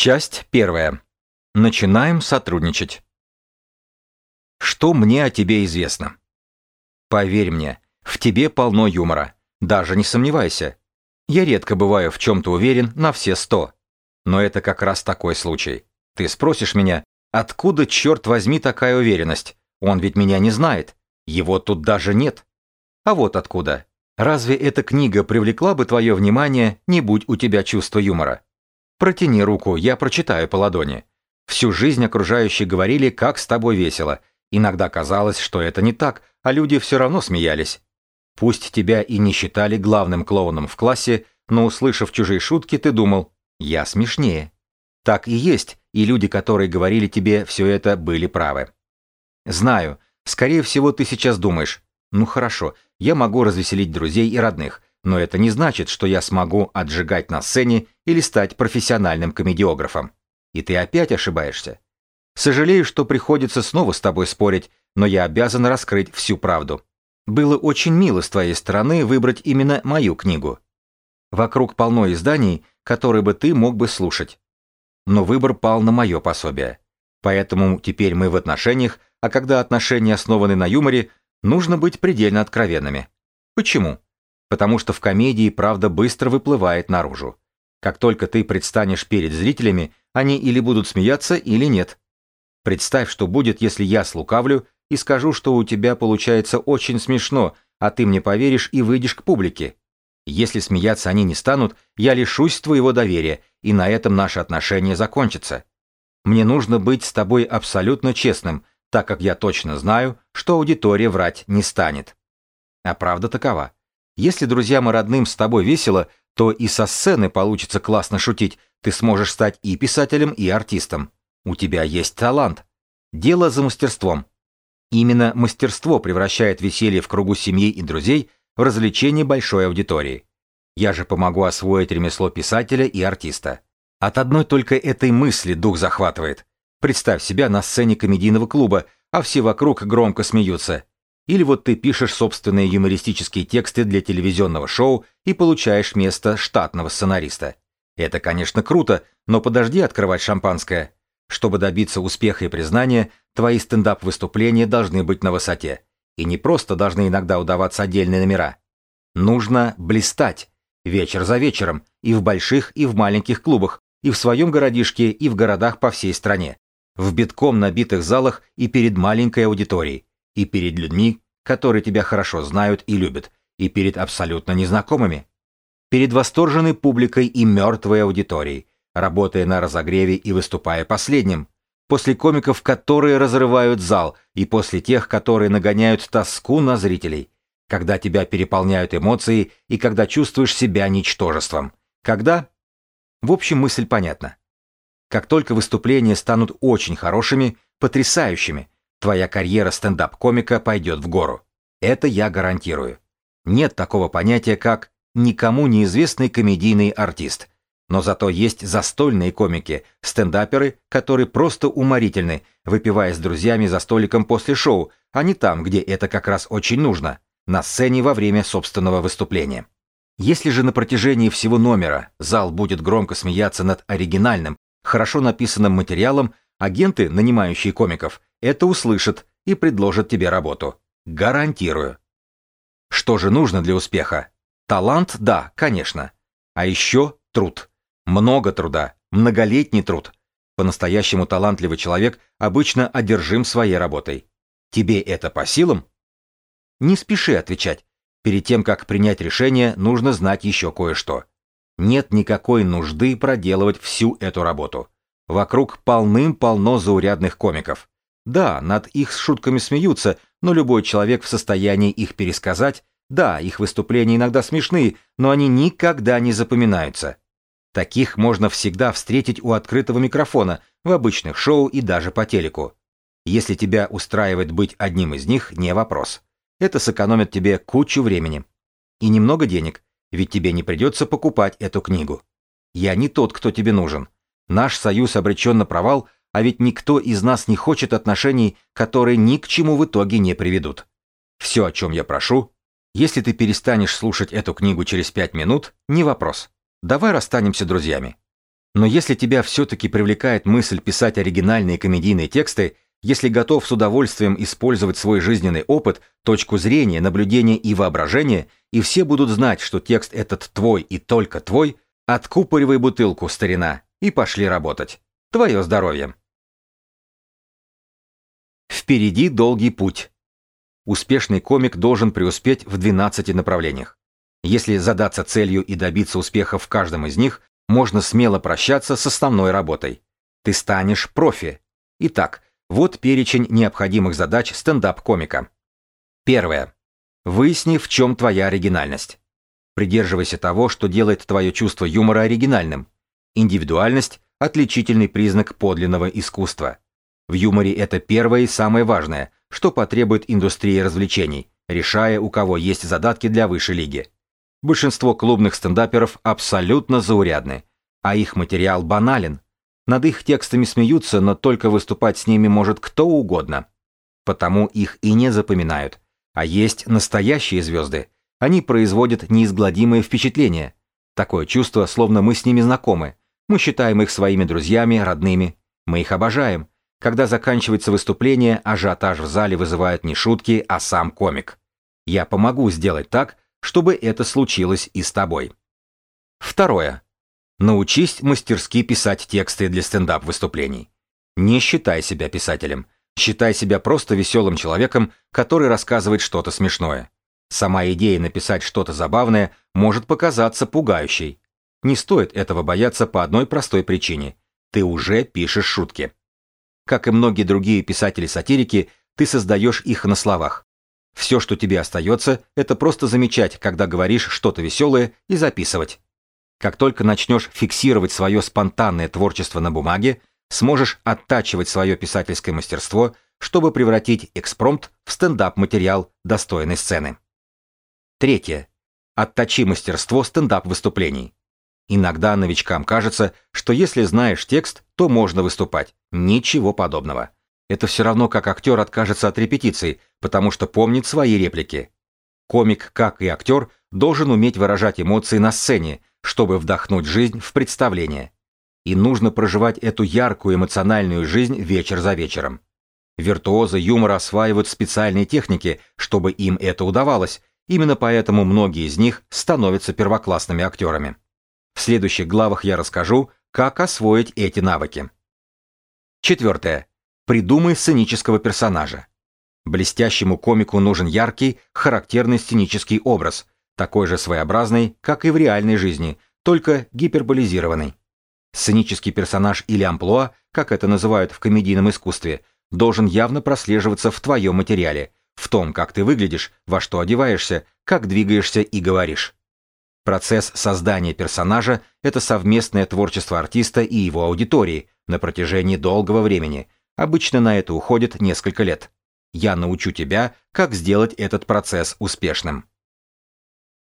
Часть первая. Начинаем сотрудничать. Что мне о тебе известно? Поверь мне, в тебе полно юмора. Даже не сомневайся. Я редко бываю в чем-то уверен на все сто. Но это как раз такой случай. Ты спросишь меня, откуда, черт возьми, такая уверенность? Он ведь меня не знает. Его тут даже нет. А вот откуда. Разве эта книга привлекла бы твое внимание, не будь у тебя чувства юмора? Протяни руку, я прочитаю по ладони. Всю жизнь окружающие говорили, как с тобой весело. Иногда казалось, что это не так, а люди все равно смеялись. Пусть тебя и не считали главным клоуном в классе, но услышав чужие шутки, ты думал, я смешнее. Так и есть, и люди, которые говорили тебе все это, были правы. Знаю, скорее всего, ты сейчас думаешь, ну хорошо, я могу развеселить друзей и родных, но это не значит, что я смогу отжигать на сцене или стать профессиональным комедиографом. И ты опять ошибаешься. Сожалею, что приходится снова с тобой спорить, но я обязан раскрыть всю правду. Было очень мило с твоей стороны выбрать именно мою книгу. Вокруг полно изданий, которые бы ты мог бы слушать. Но выбор пал на мое пособие. Поэтому теперь мы в отношениях, а когда отношения основаны на юморе, нужно быть предельно откровенными. Почему? Потому что в комедии правда быстро выплывает наружу. Как только ты предстанешь перед зрителями, они или будут смеяться, или нет. Представь, что будет, если я слукавлю и скажу, что у тебя получается очень смешно, а ты мне поверишь и выйдешь к публике. Если смеяться они не станут, я лишусь твоего доверия, и на этом наши отношения закончатся. Мне нужно быть с тобой абсолютно честным, так как я точно знаю, что аудитория врать не станет. А правда такова. Если друзьям и родным с тобой весело, то и со сцены получится классно шутить, ты сможешь стать и писателем, и артистом. У тебя есть талант. Дело за мастерством. Именно мастерство превращает веселье в кругу семьи и друзей в развлечение большой аудитории. Я же помогу освоить ремесло писателя и артиста. От одной только этой мысли дух захватывает. Представь себя на сцене комедийного клуба, а все вокруг громко смеются. Или вот ты пишешь собственные юмористические тексты для телевизионного шоу и получаешь место штатного сценариста. Это, конечно, круто, но подожди открывать шампанское. Чтобы добиться успеха и признания, твои стендап-выступления должны быть на высоте. И не просто должны иногда удаваться отдельные номера. Нужно блистать. Вечер за вечером. И в больших, и в маленьких клубах. И в своем городишке, и в городах по всей стране. В битком набитых залах и перед маленькой аудиторией и перед людьми, которые тебя хорошо знают и любят, и перед абсолютно незнакомыми. Перед восторженной публикой и мертвой аудиторией, работая на разогреве и выступая последним. После комиков, которые разрывают зал, и после тех, которые нагоняют тоску на зрителей. Когда тебя переполняют эмоции, и когда чувствуешь себя ничтожеством. Когда? В общем, мысль понятна. Как только выступления станут очень хорошими, потрясающими, Твоя карьера стендап-комика пойдет в гору. Это я гарантирую. Нет такого понятия, как никому неизвестный комедийный артист. Но зато есть застольные комики, стендаперы, которые просто уморительны, выпивая с друзьями за столиком после шоу, а не там, где это как раз очень нужно, на сцене во время собственного выступления. Если же на протяжении всего номера зал будет громко смеяться над оригинальным, хорошо написанным материалом, агенты, нанимающие комиков, это услышат и предложат тебе работу. Гарантирую. Что же нужно для успеха? Талант, да, конечно. А еще труд. Много труда, многолетний труд. По-настоящему талантливый человек обычно одержим своей работой. Тебе это по силам? Не спеши отвечать. Перед тем, как принять решение, нужно знать еще кое-что. Нет никакой нужды проделывать всю эту работу. Вокруг полным-полно заурядных комиков. Да, над их шутками смеются, но любой человек в состоянии их пересказать. Да, их выступления иногда смешны, но они никогда не запоминаются. Таких можно всегда встретить у открытого микрофона, в обычных шоу и даже по телеку. Если тебя устраивает быть одним из них, не вопрос. Это сэкономит тебе кучу времени. И немного денег, ведь тебе не придется покупать эту книгу. Я не тот, кто тебе нужен. Наш союз обречен на провал, а ведь никто из нас не хочет отношений, которые ни к чему в итоге не приведут. Все, о чем я прошу, если ты перестанешь слушать эту книгу через пять минут, не вопрос. Давай расстанемся друзьями. Но если тебя все-таки привлекает мысль писать оригинальные комедийные тексты, если готов с удовольствием использовать свой жизненный опыт, точку зрения, наблюдение и воображение, и все будут знать, что текст этот твой и только твой, откупоривай бутылку, старина, и пошли работать. Твое здоровье. Впереди долгий путь. Успешный комик должен преуспеть в 12 направлениях. Если задаться целью и добиться успеха в каждом из них, можно смело прощаться с основной работой. Ты станешь профи. Итак, вот перечень необходимых задач стендап-комика. Первое. Выясни, в чем твоя оригинальность. Придерживайся того, что делает твое чувство юмора оригинальным. Индивидуальность – отличительный признак подлинного искусства. В юморе это первое и самое важное, что потребует индустрия развлечений, решая, у кого есть задатки для высшей лиги. Большинство клубных стендаперов абсолютно заурядны, а их материал банален. Над их текстами смеются, но только выступать с ними может кто угодно. Потому их и не запоминают. А есть настоящие звезды. Они производят неизгладимое впечатление. Такое чувство, словно мы с ними знакомы. Мы считаем их своими друзьями, родными. Мы их обожаем. Когда заканчивается выступление, ажиотаж в зале вызывает не шутки, а сам комик. Я помогу сделать так, чтобы это случилось и с тобой. Второе. Научись мастерски писать тексты для стендап-выступлений. Не считай себя писателем. Считай себя просто веселым человеком, который рассказывает что-то смешное. Сама идея написать что-то забавное может показаться пугающей. Не стоит этого бояться по одной простой причине. Ты уже пишешь шутки. Как и многие другие писатели-сатирики, ты создаешь их на словах. Все, что тебе остается, это просто замечать, когда говоришь что-то веселое, и записывать. Как только начнешь фиксировать свое спонтанное творчество на бумаге, сможешь оттачивать свое писательское мастерство, чтобы превратить экспромт в стендап-материал достойной сцены. Третье. Отточи мастерство стендап-выступлений. Иногда новичкам кажется, что если знаешь текст, то можно выступать. Ничего подобного. Это все равно, как актер откажется от репетиций, потому что помнит свои реплики. Комик, как и актер, должен уметь выражать эмоции на сцене, чтобы вдохнуть жизнь в представление. И нужно проживать эту яркую эмоциональную жизнь вечер за вечером. Виртуозы юмора осваивают специальные техники, чтобы им это удавалось, Именно поэтому многие из них становятся первоклассными актерами. В следующих главах я расскажу, как освоить эти навыки. Четвертое. Придумай сценического персонажа. Блестящему комику нужен яркий, характерный сценический образ, такой же своеобразный, как и в реальной жизни, только гиперболизированный. Сценический персонаж или амплуа, как это называют в комедийном искусстве, должен явно прослеживаться в твоем материале, в том, как ты выглядишь, во что одеваешься, как двигаешься и говоришь. Процесс создания персонажа – это совместное творчество артиста и его аудитории на протяжении долгого времени. Обычно на это уходит несколько лет. Я научу тебя, как сделать этот процесс успешным.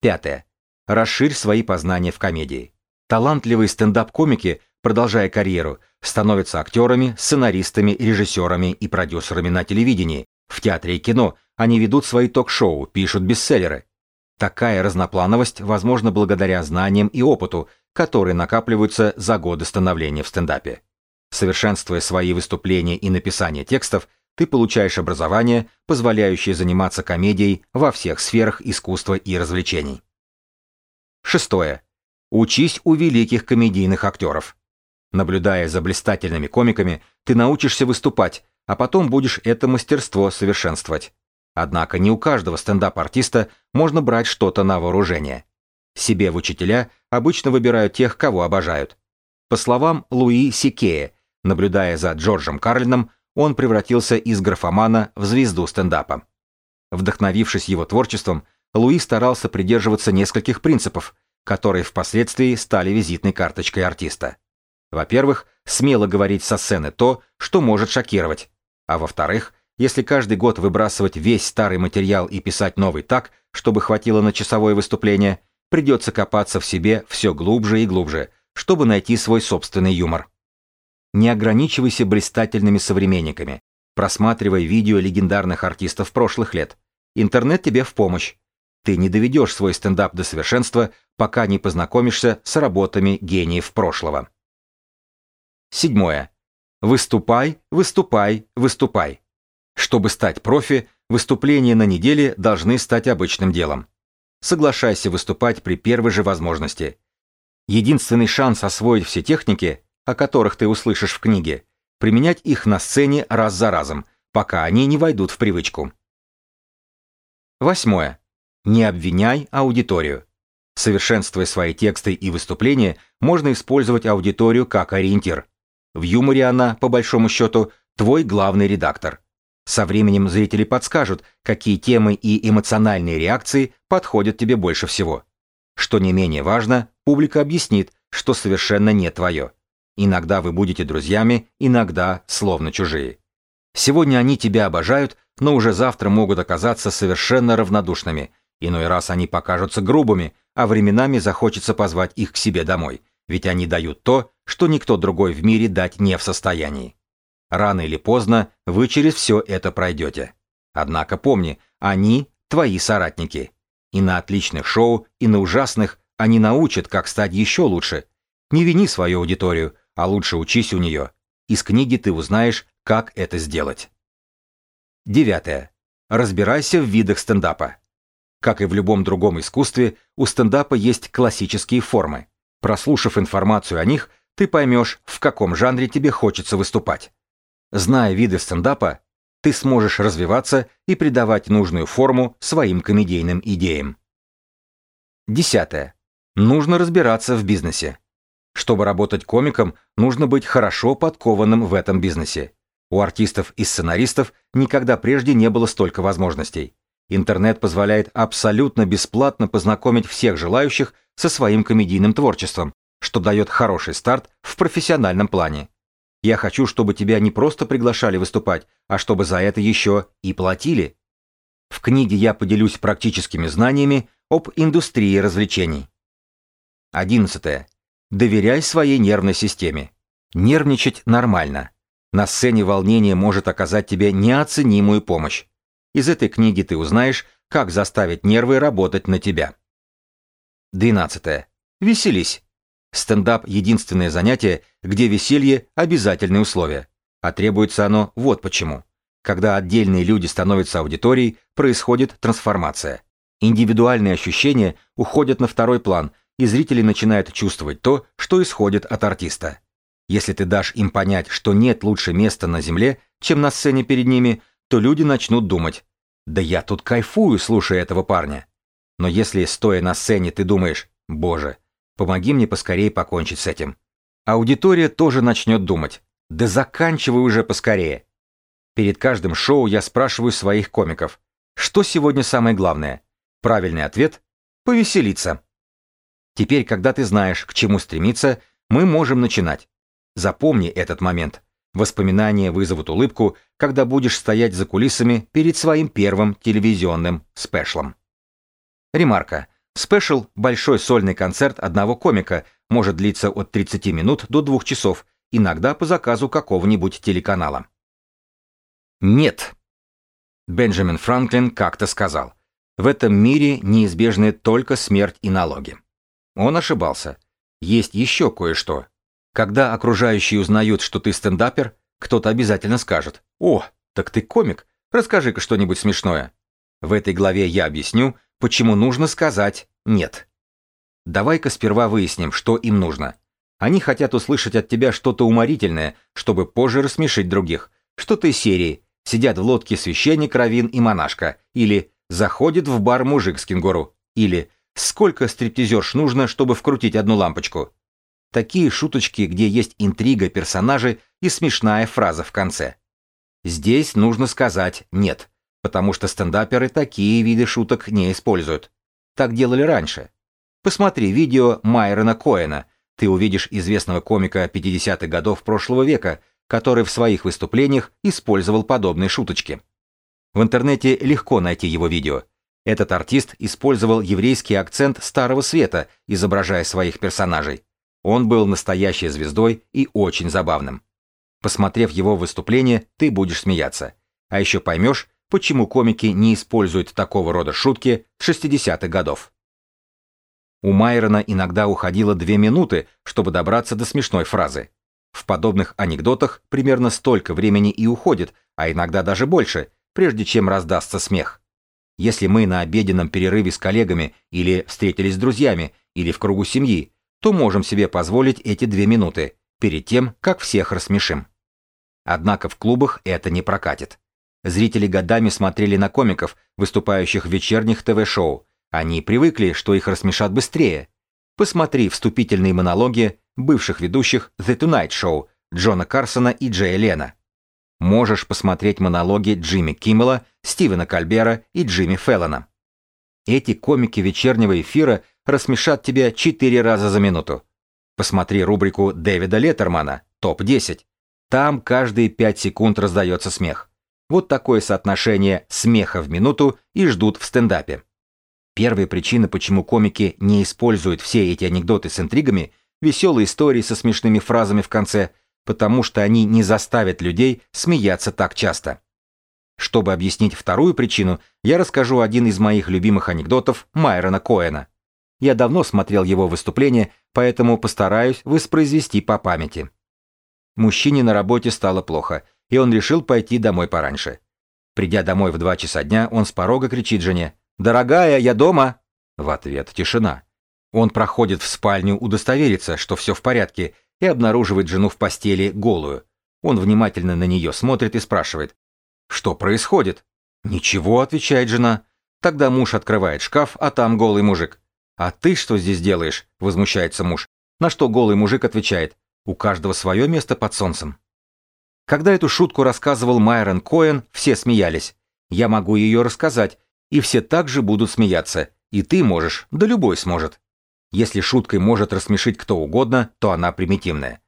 Пятое. Расширь свои познания в комедии. Талантливые стендап-комики, продолжая карьеру, становятся актерами, сценаристами, режиссерами и продюсерами на телевидении, в театре и кино они ведут свои ток-шоу, пишут бестселлеры. Такая разноплановость возможна благодаря знаниям и опыту, которые накапливаются за годы становления в стендапе. Совершенствуя свои выступления и написание текстов, ты получаешь образование, позволяющее заниматься комедией во всех сферах искусства и развлечений. Шестое. Учись у великих комедийных актеров. Наблюдая за блистательными комиками, ты научишься выступать, а потом будешь это мастерство совершенствовать. Однако не у каждого стендап-артиста можно брать что-то на вооружение. Себе в учителя обычно выбирают тех, кого обожают. По словам Луи Сикея, наблюдая за Джорджем Карлином, он превратился из графомана в звезду стендапа. Вдохновившись его творчеством, Луи старался придерживаться нескольких принципов, которые впоследствии стали визитной карточкой артиста. Во-первых, смело говорить со сцены то, что может шокировать, а во-вторых, если каждый год выбрасывать весь старый материал и писать новый так, чтобы хватило на часовое выступление, придется копаться в себе все глубже и глубже, чтобы найти свой собственный юмор. Не ограничивайся блистательными современниками. Просматривай видео легендарных артистов прошлых лет. Интернет тебе в помощь. Ты не доведешь свой стендап до совершенства, пока не познакомишься с работами гениев прошлого. Седьмое. Выступай, выступай, выступай. Чтобы стать профи, выступления на неделе должны стать обычным делом. Соглашайся выступать при первой же возможности. Единственный шанс освоить все техники, о которых ты услышишь в книге, применять их на сцене раз за разом, пока они не войдут в привычку. Восьмое. Не обвиняй аудиторию. Совершенствуя свои тексты и выступления, можно использовать аудиторию как ориентир. В юморе она, по большому счету, твой главный редактор. Со временем зрители подскажут, какие темы и эмоциональные реакции подходят тебе больше всего. Что не менее важно, публика объяснит, что совершенно не твое. Иногда вы будете друзьями, иногда словно чужие. Сегодня они тебя обожают, но уже завтра могут оказаться совершенно равнодушными. Иной раз они покажутся грубыми, а временами захочется позвать их к себе домой, ведь они дают то, что никто другой в мире дать не в состоянии. Рано или поздно вы через все это пройдете. Однако помни, они твои соратники. И на отличных шоу, и на ужасных они научат, как стать еще лучше. Не вини свою аудиторию, а лучше учись у нее. Из книги ты узнаешь, как это сделать. Девятое. Разбирайся в видах стендапа. Как и в любом другом искусстве, у стендапа есть классические формы. Прослушав информацию о них, ты поймешь, в каком жанре тебе хочется выступать. Зная виды стендапа, ты сможешь развиваться и придавать нужную форму своим комедийным идеям. Десятое. Нужно разбираться в бизнесе. Чтобы работать комиком, нужно быть хорошо подкованным в этом бизнесе. У артистов и сценаристов никогда прежде не было столько возможностей. Интернет позволяет абсолютно бесплатно познакомить всех желающих со своим комедийным творчеством, что дает хороший старт в профессиональном плане. Я хочу, чтобы тебя не просто приглашали выступать, а чтобы за это еще и платили. В книге я поделюсь практическими знаниями об индустрии развлечений. 11. Доверяй своей нервной системе. Нервничать нормально. На сцене волнение может оказать тебе неоценимую помощь. Из этой книги ты узнаешь, как заставить нервы работать на тебя. 12. Веселись. Стендап – единственное занятие, где веселье – обязательное условие. А требуется оно вот почему. Когда отдельные люди становятся аудиторией, происходит трансформация. Индивидуальные ощущения уходят на второй план, и зрители начинают чувствовать то, что исходит от артиста. Если ты дашь им понять, что нет лучше места на земле, чем на сцене перед ними, то люди начнут думать «Да я тут кайфую, слушая этого парня». Но если, стоя на сцене, ты думаешь «Боже, помоги мне поскорее покончить с этим», аудитория тоже начнет думать «Да заканчивай уже поскорее». Перед каждым шоу я спрашиваю своих комиков «Что сегодня самое главное?» Правильный ответ – повеселиться. Теперь, когда ты знаешь, к чему стремиться, мы можем начинать. Запомни этот момент. Воспоминания вызовут улыбку, когда будешь стоять за кулисами перед своим первым телевизионным спешлом. Ремарка. Спешл – большой сольный концерт одного комика, может длиться от 30 минут до 2 часов, иногда по заказу какого-нибудь телеканала. Нет. Бенджамин Франклин как-то сказал, в этом мире неизбежны только смерть и налоги. Он ошибался. Есть еще кое-что. Когда окружающие узнают, что ты стендапер, кто-то обязательно скажет «О, так ты комик, расскажи-ка что-нибудь смешное». В этой главе я объясню, почему нужно сказать «нет». Давай-ка сперва выясним, что им нужно. Они хотят услышать от тебя что-то уморительное, чтобы позже рассмешить других. Что-то из серии «Сидят в лодке священник, равин и монашка» или «Заходит в бар мужик с кенгуру» или Сколько стриптизерш нужно, чтобы вкрутить одну лампочку? Такие шуточки, где есть интрига персонажей и смешная фраза в конце. Здесь нужно сказать «нет», потому что стендаперы такие виды шуток не используют. Так делали раньше. Посмотри видео Майрона Коэна, ты увидишь известного комика 50-х годов прошлого века, который в своих выступлениях использовал подобные шуточки. В интернете легко найти его видео. Этот артист использовал еврейский акцент Старого Света, изображая своих персонажей. Он был настоящей звездой и очень забавным. Посмотрев его выступление, ты будешь смеяться. А еще поймешь, почему комики не используют такого рода шутки с 60-х годов. У Майрона иногда уходило две минуты, чтобы добраться до смешной фразы. В подобных анекдотах примерно столько времени и уходит, а иногда даже больше, прежде чем раздастся смех. Если мы на обеденном перерыве с коллегами или встретились с друзьями или в кругу семьи, то можем себе позволить эти две минуты, перед тем, как всех рассмешим. Однако в клубах это не прокатит. Зрители годами смотрели на комиков, выступающих в вечерних ТВ-шоу. Они привыкли, что их рассмешат быстрее. Посмотри вступительные монологи бывших ведущих The Tonight Show Джона Карсона и Джея Лена. Можешь посмотреть монологи Джимми Киммела, Стивена Кальбера и Джимми Феллона. Эти комики вечернего эфира рассмешат тебя четыре раза за минуту. Посмотри рубрику Дэвида Леттермана «Топ-10». Там каждые пять секунд раздается смех. Вот такое соотношение смеха в минуту и ждут в стендапе. Первая причина, почему комики не используют все эти анекдоты с интригами, веселые истории со смешными фразами в конце, потому что они не заставят людей смеяться так часто. Чтобы объяснить вторую причину, я расскажу один из моих любимых анекдотов Майрона Коэна. Я давно смотрел его выступление, поэтому постараюсь воспроизвести по памяти. Мужчине на работе стало плохо, и он решил пойти домой пораньше. Придя домой в два часа дня, он с порога кричит жене «Дорогая, я дома!» В ответ тишина. Он проходит в спальню удостовериться, что все в порядке, и обнаруживает жену в постели голую. Он внимательно на нее смотрит и спрашивает «Что происходит?» «Ничего», — отвечает жена. Тогда муж открывает шкаф, а там голый мужик. «А ты что здесь делаешь?» — возмущается муж. На что голый мужик отвечает «У каждого свое место под солнцем». Когда эту шутку рассказывал Майрон Коэн, все смеялись. Я могу ее рассказать, и все также будут смеяться. И ты можешь, да любой сможет. Если шуткой может рассмешить кто угодно, то она примитивная.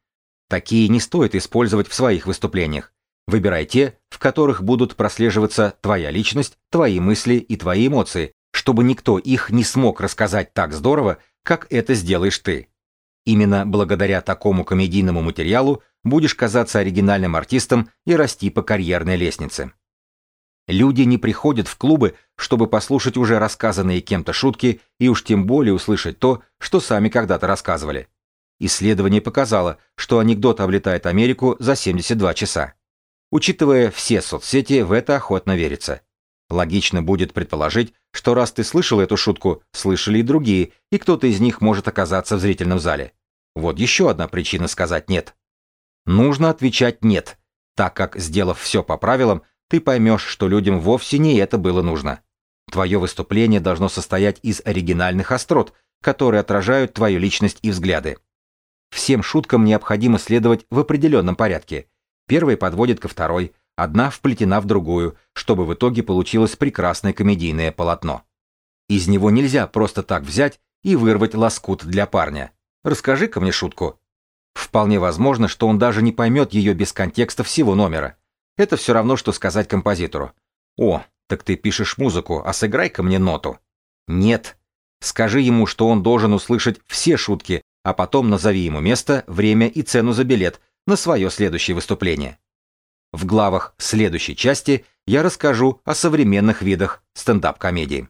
Такие не стоит использовать в своих выступлениях. Выбирай те, в которых будут прослеживаться твоя личность, твои мысли и твои эмоции, чтобы никто их не смог рассказать так здорово, как это сделаешь ты. Именно благодаря такому комедийному материалу будешь казаться оригинальным артистом и расти по карьерной лестнице. Люди не приходят в клубы, чтобы послушать уже рассказанные кем-то шутки и уж тем более услышать то, что сами когда-то рассказывали. Исследование показало, что анекдот облетает Америку за 72 часа. Учитывая все соцсети, в это охотно верится. Логично будет предположить, что раз ты слышал эту шутку, слышали и другие, и кто-то из них может оказаться в зрительном зале. Вот еще одна причина сказать «нет». Нужно отвечать «нет», так как, сделав все по правилам, ты поймешь, что людям вовсе не это было нужно. Твое выступление должно состоять из оригинальных острот, которые отражают твою личность и взгляды. Всем шуткам необходимо следовать в определенном порядке. Первая подводит ко второй, одна вплетена в другую, чтобы в итоге получилось прекрасное комедийное полотно. Из него нельзя просто так взять и вырвать лоскут для парня. Расскажи-ка мне шутку. Вполне возможно, что он даже не поймет ее без контекста всего номера. Это все равно, что сказать композитору. «О, так ты пишешь музыку, а сыграй-ка мне ноту». Нет. Скажи ему, что он должен услышать все шутки, а потом назови ему место, время и цену за билет на свое следующее выступление. В главах следующей части я расскажу о современных видах стендап-комедии.